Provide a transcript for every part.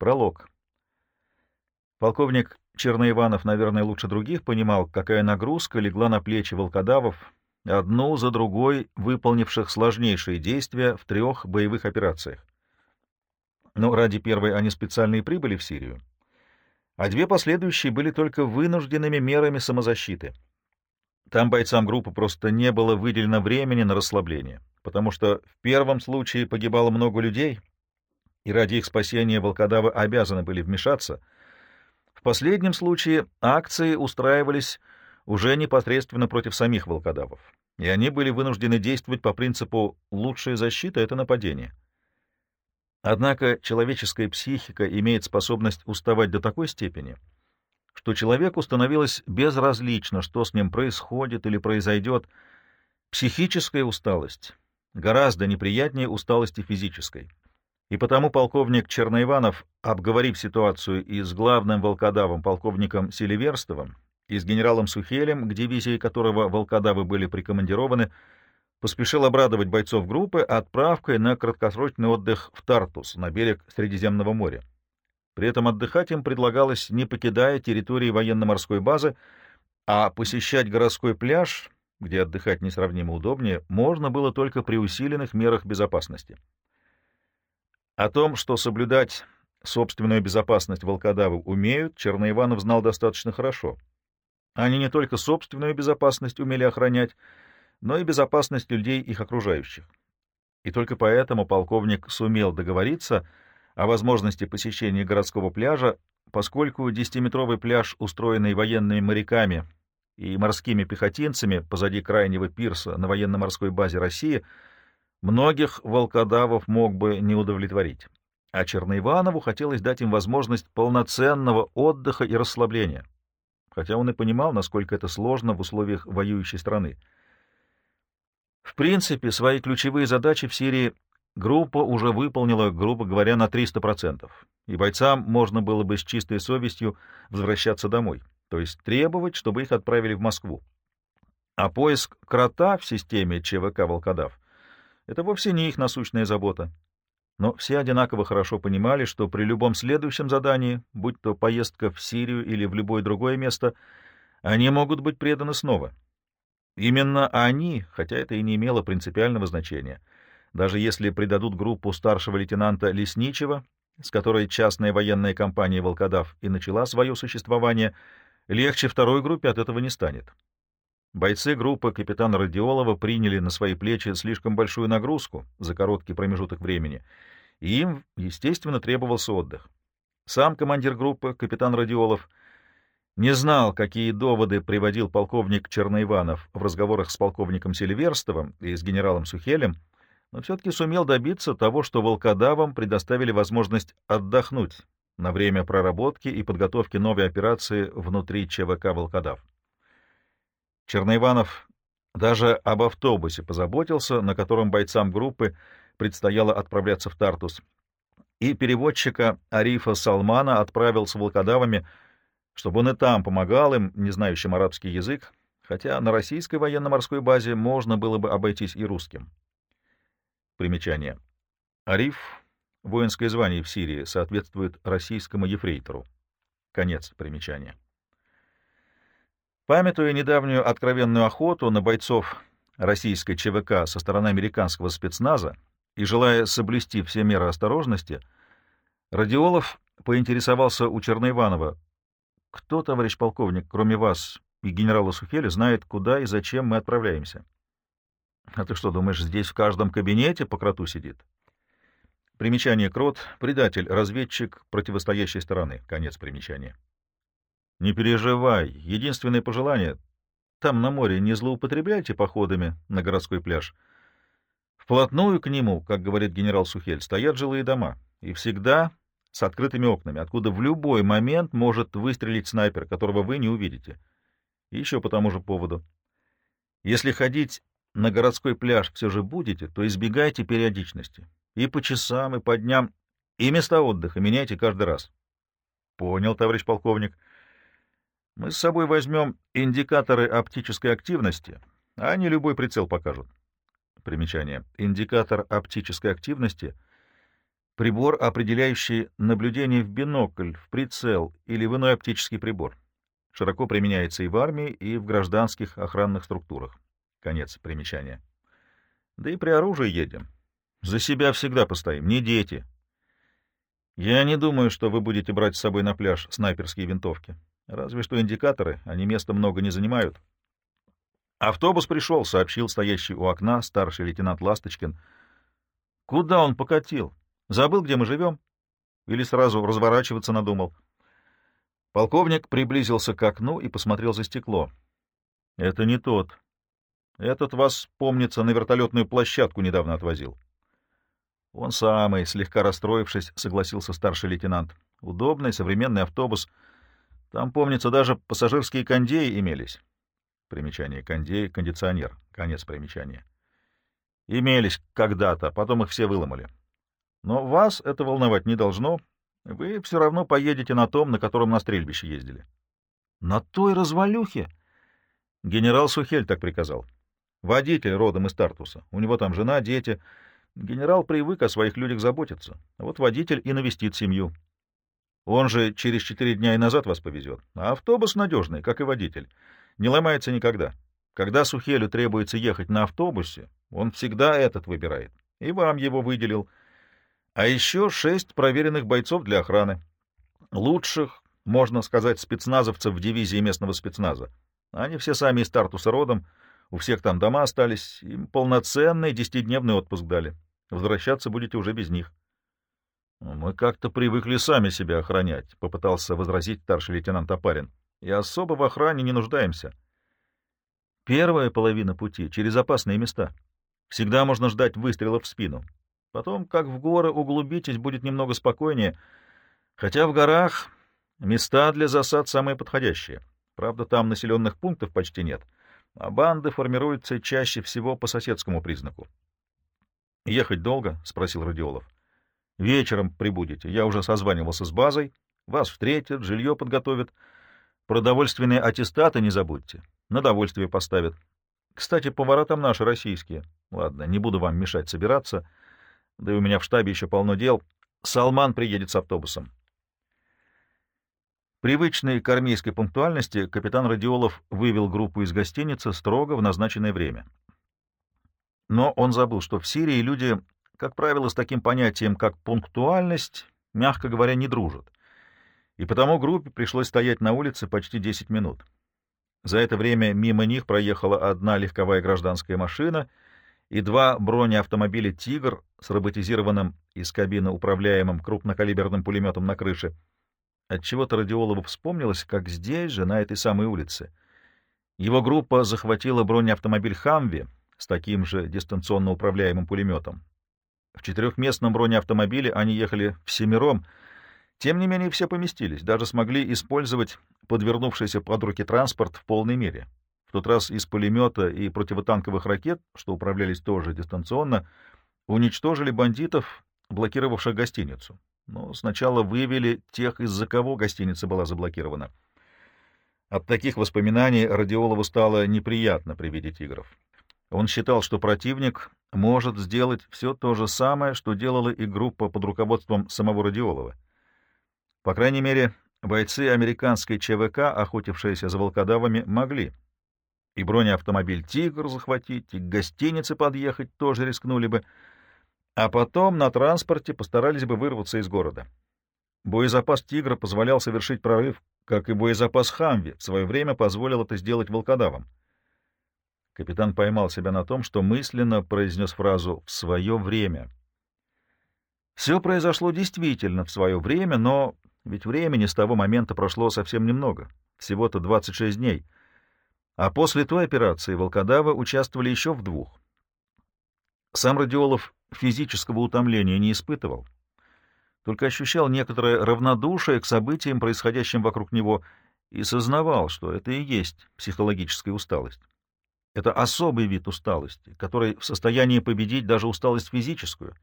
Пролог. Полковник Черноиванов, наверное, лучше других понимал, какая нагрузка легла на плечи волкодавов, одну за другой выполнивших сложнейшие действия в трех боевых операциях. Но ради первой они специально и прибыли в Сирию, а две последующие были только вынужденными мерами самозащиты. Там бойцам группы просто не было выделено времени на расслабление, потому что в первом случае погибало много людей, и ради их спасения волкодавы обязаны были вмешаться — в последнем случае акции устраивались уже непосредственно против самих волкодавов, и они были вынуждены действовать по принципу «лучшая защита — это нападение». Однако человеческая психика имеет способность уставать до такой степени, что человеку становилось безразлично, что с ним происходит или произойдет. Психическая усталость гораздо неприятнее усталости физической. И потому полковник Черноиванов, обговорив ситуацию и с главным волкодавом полковником Селиверстовым, и с генералом Сухелем, к дивизии которого волкодавы были прикомандированы, поспешил обрадовать бойцов группы отправкой на краткосрочный отдых в Тартус, на берег Средиземного моря. При этом отдыхать им предлагалось, не покидая территории военно-морской базы, а посещать городской пляж, где отдыхать несравнимо удобнее, можно было только при усиленных мерах безопасности. О том, что соблюдать собственную безопасность волкодавы умеют, Черноиванов знал достаточно хорошо. Они не только собственную безопасность умели охранять, но и безопасность людей их окружающих. И только поэтому полковник сумел договориться о возможности посещения городского пляжа, поскольку десятиметровый пляж, устроенный военными моряками и морскими пехотинцами позади крайнего пирса на военно-морской базе России — многих волкодавов мог бы не удовлетворить, а Черноиванову хотелось дать им возможность полноценного отдыха и расслабления, хотя он и понимал, насколько это сложно в условиях воюющей страны. В принципе, свои ключевые задачи в Сирии группа уже выполнила, грубо говоря, на 300%, и бойцам можно было бы с чистой совестью возвращаться домой, то есть требовать, чтобы их отправили в Москву. А поиск крота в системе ЧВК «Волкодав» Это вовсе не их насущная забота. Но все одинаково хорошо понимали, что при любом следующем задании, будь то поездка в Сирию или в любое другое место, они могут быть преданы снова. Именно они, хотя это и не имело принципиального значения, даже если предадут группу старшего лейтенанта Лесничева, с которой частная военная компания «Волкодав» и начала свое существование, легче второй группе от этого не станет. Бойцы группы капитана Радиолова приняли на свои плечи слишком большую нагрузку за короткий промежуток времени, и им, естественно, требовался отдых. Сам командир группы, капитан Радиолов, не знал, какие доводы приводил полковник Черноиванов в разговорах с полковником Селиверстовым и с генералом Сухелем, но все-таки сумел добиться того, что волкодавам предоставили возможность отдохнуть на время проработки и подготовки новой операции внутри ЧВК «Волкодав». Черноиванов даже об автобусе позаботился, на котором бойцам группы предстояло отправляться в Тартус, и переводчика Арифа Салмана отправил с волкодавами, чтобы он и там помогал им, не знающим арабский язык, хотя на российской военно-морской базе можно было бы обойтись и русским. Примечание. Ариф — воинское звание в Сирии, соответствует российскому ефрейтору. Конец примечания. Памятуя недавнюю откровенную охоту на бойцов российской ЧВК со стороны американского спецназа и желая соблюсти все меры осторожности, Радиолов поинтересовался у Черноиванова, кто, товарищ полковник, кроме вас и генерала Сухеля, знает, куда и зачем мы отправляемся? — А ты что, думаешь, здесь в каждом кабинете по кроту сидит? Примечание крот — предатель, разведчик противостоящей стороны. Конец примечания. Не переживай. Единственное пожелание — там на море не злоупотребляйте походами на городской пляж. Вплотную к нему, как говорит генерал Сухель, стоят жилые дома, и всегда с открытыми окнами, откуда в любой момент может выстрелить снайпер, которого вы не увидите. И еще по тому же поводу. Если ходить на городской пляж все же будете, то избегайте периодичности. И по часам, и по дням, и места отдыха меняйте каждый раз. — Понял, товарищ полковник. — мы с собой возьмем индикаторы оптической активности, а они любой прицел покажут. Примечание. Индикатор оптической активности Прибор, определяющий наблюдение в бинокль, в прицел или в иной оптический прибор. Широко применяется и в армии, и в гражданских охранных структурах. Конец примечания. Да и при оружии едем. За себя всегда постоим, не дети. Я не думаю, что вы будете брать с собой на пляж снайперские винтовки. Разве что индикаторы, они места много не занимают. Автобус пришел, сообщил стоящий у окна старший лейтенант Ласточкин. Куда он покатил? Забыл, где мы живем? Или сразу разворачиваться надумал? Полковник приблизился к окну и посмотрел за стекло. — Это не тот. Этот вас, помнится, на вертолетную площадку недавно отвозил. — Он самый, слегка расстроившись, согласился старший лейтенант. — Удобный современный автобус — там, помнится, даже пассажирские кондеи имелись. Примечание кондей, кондиционер. Конец примечания. Имелись когда-то, потом их все выломали. Но вас это волновать не должно. Вы все равно поедете на том, на котором на стрельбище ездили. На той развалюхе? Генерал Сухель так приказал. Водитель родом из Тартуса. У него там жена, дети. Генерал привык о своих людях заботиться. Вот водитель и навестит семью. Он же через четыре дня и назад вас повезет. А автобус надежный, как и водитель. Не ломается никогда. Когда Сухелю требуется ехать на автобусе, он всегда этот выбирает. И вам его выделил. А еще шесть проверенных бойцов для охраны. Лучших, можно сказать, спецназовцев в дивизии местного спецназа. Они все сами из Тартуса родом, у всех там дома остались, им полноценный десятидневный отпуск дали. Возвращаться будете уже без них. Мы как-то привыкли сами себя охранять, — попытался возразить старший лейтенант Апарин. И особо в охране не нуждаемся. Первая половина пути через опасные места. Всегда можно ждать выстрелов в спину. Потом, как в горы углубитесь, будет немного спокойнее. Хотя в горах места для засад самые подходящие. Правда, там населенных пунктов почти нет, а банды формируются чаще всего по соседскому признаку. — Ехать долго? — спросил Радиолов. — Вечером прибудете. Я уже созванивался с базой. Вас встретят, жилье подготовят. Продовольственные аттестаты не забудьте. На довольствие поставят. Кстати, повара там наши российские. Ладно, не буду вам мешать собираться. Да и у меня в штабе еще полно дел. Салман приедет с автобусом. Привычной к армейской пунктуальности капитан Радиолов вывел группу из гостиницы строго в назначенное время. Но он забыл, что в Сирии люди как правило, с таким понятием, как пунктуальность, мягко говоря, не дружат. И потому группе пришлось стоять на улице почти 10 минут. За это время мимо них проехала одна легковая гражданская машина и два бронеавтомобиля «Тигр» с роботизированным из кабины управляемым крупнокалиберным пулеметом на крыше. Отчего-то Радиолову вспомнилось, как здесь же, на этой самой улице. Его группа захватила бронеавтомобиль «Хамви» с таким же дистанционно управляемым пулеметом. В четырехместном бронеавтомобиле они ехали всемиром. Тем не менее, все поместились, даже смогли использовать подвернувшийся под руки транспорт в полной мере. В тот раз из пулемета и противотанковых ракет, что управлялись тоже дистанционно, уничтожили бандитов, блокировавших гостиницу. Но сначала вывели тех, из-за кого гостиница была заблокирована. От таких воспоминаний Радиолову стало неприятно при виде тигров. Он считал, что противник может сделать все то же самое, что делала и группа под руководством самого Радиолова. По крайней мере, бойцы американской ЧВК, охотившиеся за волкодавами, могли. И бронеавтомобиль «Тигр» захватить, и к гостинице подъехать тоже рискнули бы, а потом на транспорте постарались бы вырваться из города. Боезапас «Тигра» позволял совершить прорыв, как и боезапас «Хамви» в свое время позволил это сделать волкодавам. Капитан поймал себя на том, что мысленно произнес фразу «в свое время». Все произошло действительно в свое время, но ведь времени с того момента прошло совсем немного, всего-то 26 дней. А после той операции волкодавы участвовали еще в двух. Сам Радиолов физического утомления не испытывал, только ощущал некоторое равнодушие к событиям, происходящим вокруг него, и сознавал, что это и есть психологическая усталость. Это особый вид усталости, который в состоянии победить даже усталость физическую.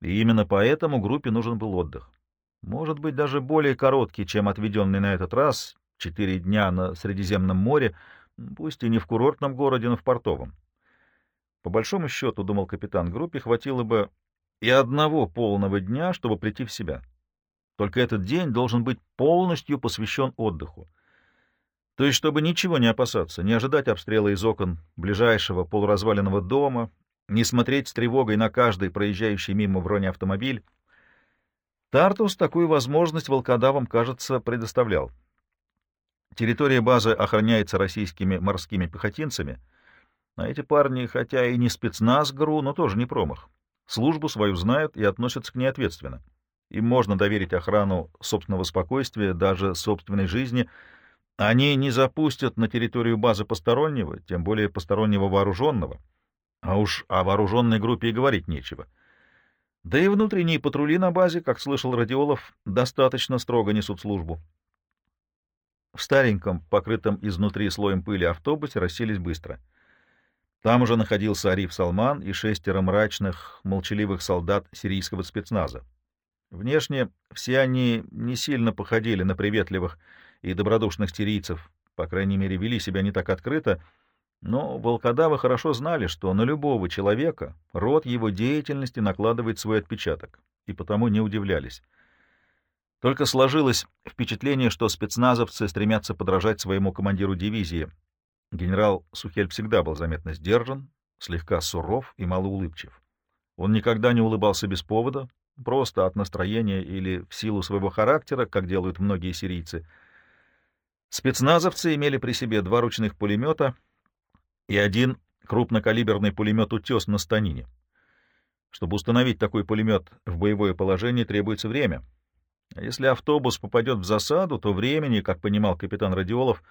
И именно поэтому группе нужен был отдых. Может быть, даже более короткий, чем отведенный на этот раз, четыре дня на Средиземном море, пусть и не в курортном городе, но в портовом. По большому счету, думал капитан, группе хватило бы и одного полного дня, чтобы прийти в себя. Только этот день должен быть полностью посвящен отдыху. То есть, чтобы ничего не опасаться, не ожидать обстрела из окон ближайшего полуразваленного дома, не смотреть с тревогой на каждый проезжающий мимо бронеавтомобиль. Тартус такую возможность волкодавам, кажется, предоставлял. Территория базы охраняется российскими морскими пехотинцами, а эти парни, хотя и не спецназ ГРУ, но тоже не промах. Службу свою знают и относятся к ней ответственно. Им можно доверить охрану собственного спокойствия, даже собственной жизни. Они не запустят на территорию базы постороннего, тем более постороннего вооруженного. А уж о вооруженной группе и говорить нечего. Да и внутренние патрули на базе, как слышал Радиолов, достаточно строго несут службу. В стареньком, покрытом изнутри слоем пыли автобусе расселись быстро. Там уже находился Ариф Салман и шестеро мрачных, молчаливых солдат сирийского спецназа. Внешне все они не сильно походили на приветливых и добродушных сирийцев, по крайней мере, вели себя не так открыто, но волкодавы хорошо знали, что на любого человека род его деятельности накладывает свой отпечаток, и потому не удивлялись. Только сложилось впечатление, что спецназовцы стремятся подражать своему командиру дивизии. Генерал Сухель всегда был заметно сдержан, слегка суров и малоулыбчив. Он никогда не улыбался без повода, просто от настроения или в силу своего характера, как делают многие сирийцы. Спецназовцы имели при себе два ручных пулемета и один крупнокалиберный пулемет «Утес» на станине. Чтобы установить такой пулемет в боевое положение, требуется время — а если автобус попадет в засаду, то времени, как понимал капитан Радиолов,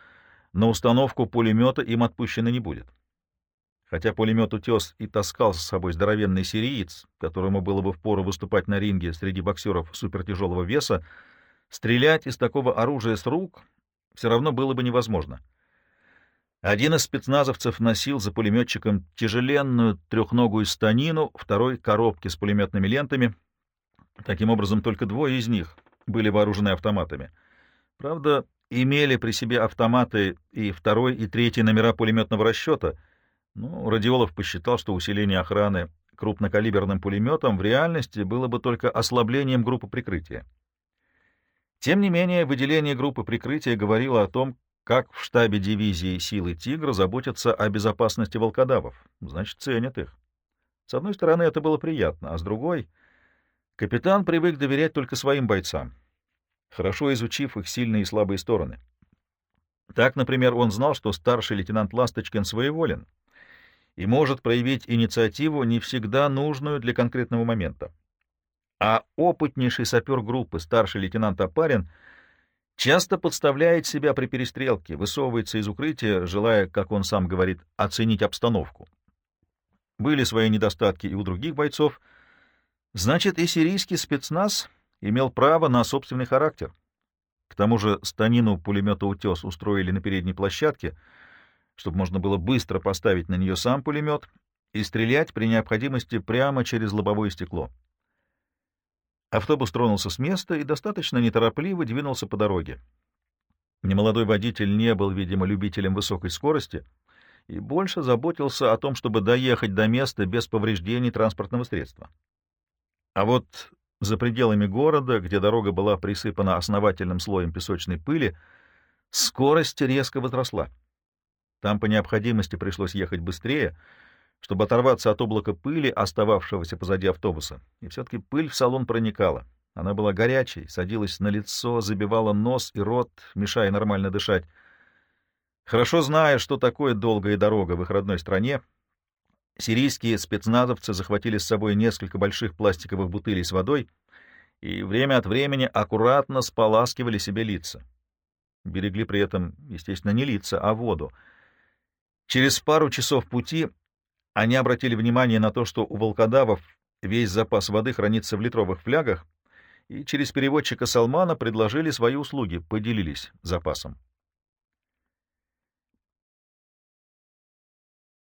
на установку пулемета им отпущено не будет. Хотя пулемет «Утес» и таскал с собой здоровенный сириец, которому было бы впору выступать на ринге среди боксеров супертяжелого веса, стрелять из такого оружия с рук все равно было бы невозможно. Один из спецназовцев носил за пулеметчиком тяжеленную трехногую станину, второй — коробки с пулеметными лентами. Таким образом, только двое из них были вооружены автоматами. Правда, имели при себе автоматы и второй, и третий номера пулеметного расчета, но Радиолов посчитал, что усиление охраны крупнокалиберным пулеметом в реальности было бы только ослаблением группы прикрытия. Тем не менее, выделение группы прикрытия говорило о том, как в штабе дивизии силы «Тигра» заботятся о безопасности волкодавов, значит, ценят их. С одной стороны, это было приятно, а с другой — капитан привык доверять только своим бойцам хорошо изучив их сильные и слабые стороны. Так, например, он знал, что старший лейтенант Ласточкин своеволен и может проявить инициативу, не всегда нужную для конкретного момента. А опытнейший сапер группы, старший лейтенант Апарин, часто подставляет себя при перестрелке, высовывается из укрытия, желая, как он сам говорит, оценить обстановку. Были свои недостатки и у других бойцов. Значит, и сирийский спецназ имел право на собственный характер. К тому же станину пулемета «Утес» устроили на передней площадке, чтобы можно было быстро поставить на нее сам пулемет и стрелять при необходимости прямо через лобовое стекло. Автобус тронулся с места и достаточно неторопливо двинулся по дороге. Немолодой водитель не был, видимо, любителем высокой скорости и больше заботился о том, чтобы доехать до места без повреждений транспортного средства. А вот за пределами города, где дорога была присыпана основательным слоем песочной пыли, скорость резко возросла. Там по необходимости пришлось ехать быстрее, чтобы оторваться от облака пыли, остававшегося позади автобуса. И все-таки пыль в салон проникала. Она была горячей, садилась на лицо, забивала нос и рот, мешая нормально дышать. Хорошо зная, что такое долгая дорога в их родной стране, Сирийские спецназовцы захватили с собой несколько больших пластиковых бутылей с водой и время от времени аккуратно споласкивали себе лица. Берегли при этом, естественно, не лица, а воду. Через пару часов пути они обратили внимание на то, что у волкодавов весь запас воды хранится в литровых флягах, и через переводчика Салмана предложили свои услуги, поделились запасом.